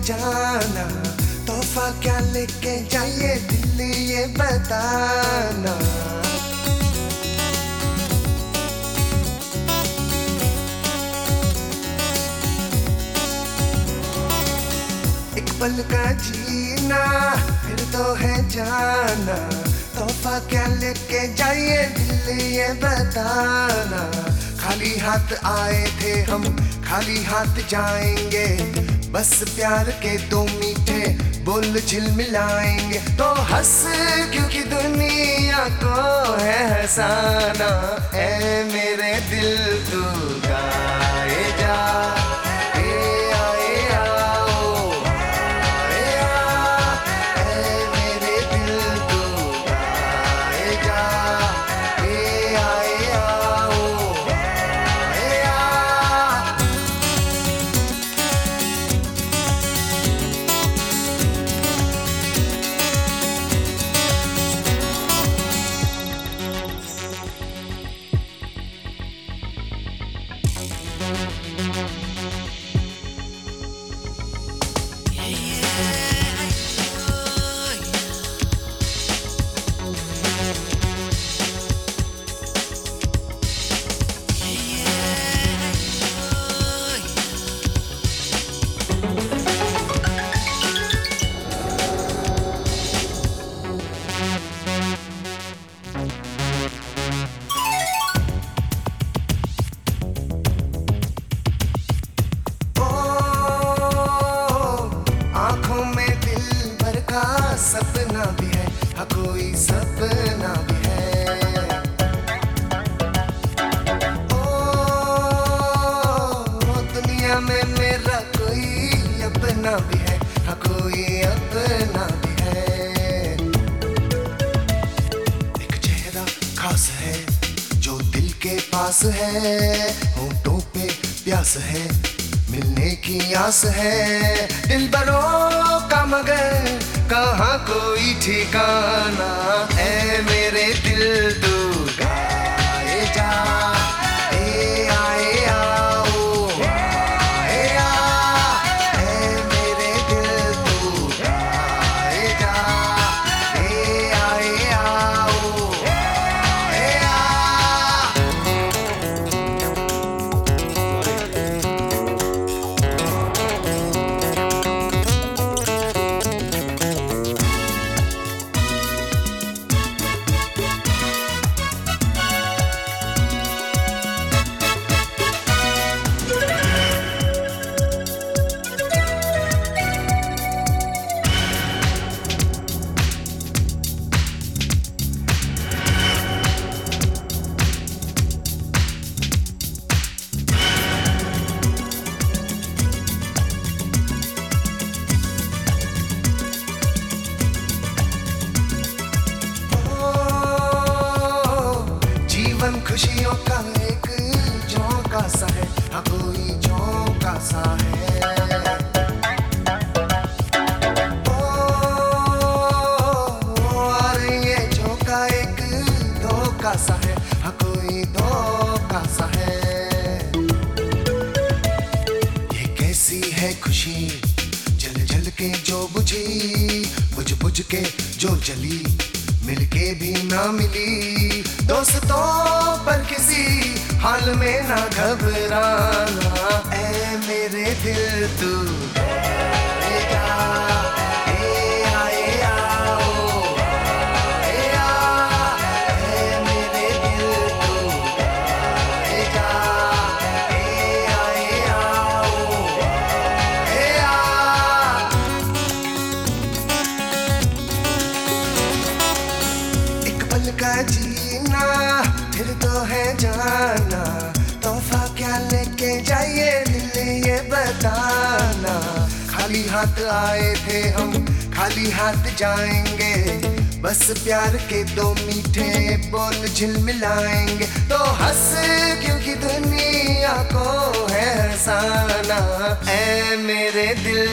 जीना, तोहफा क्या लेके जाइए, दिल ये बताना। एक पल का जीना, फिर तो है जाना। तोहफा क्या लेके जाइए, दिल ये बताना। खाली हाथ आए थे हम, खाली हाथ जाएँगे। बस प्यार के दो मीठे बोल मिलाएँगे। तो हंस, क्योंकि दुनिया को है हसाना ए मेरे पास है, होठों पे प्यास है, मिलने की आस है। दिल बरो का मगर कहाँ कोई ठिकाना है मेरे दिल तू? खुशियों का एक झोंका सा है हाँ कोई झोंका सा है धोखा सा है हाँ कोई धोखा सा है ये कैसी है खुशी, जल जल के जो बुझी, बुझ बुझ के जो जली। मिलके भी ना मिली। दोस्तों पर किसी हाल में ना घबराना। ऐ मेरे दिल तू का जीना, फिर तो है जाना। तोहफा क्या लेके जाइए, दिल ये बताना। खाली हाथ आए थे हम, खाली हाथ जाएँगे। बस प्यार के दो मीठे बोल झिलमिलाएँगे तो हंस, क्योंकि दुनिया को है हंसाना। ऐ मेरे दिल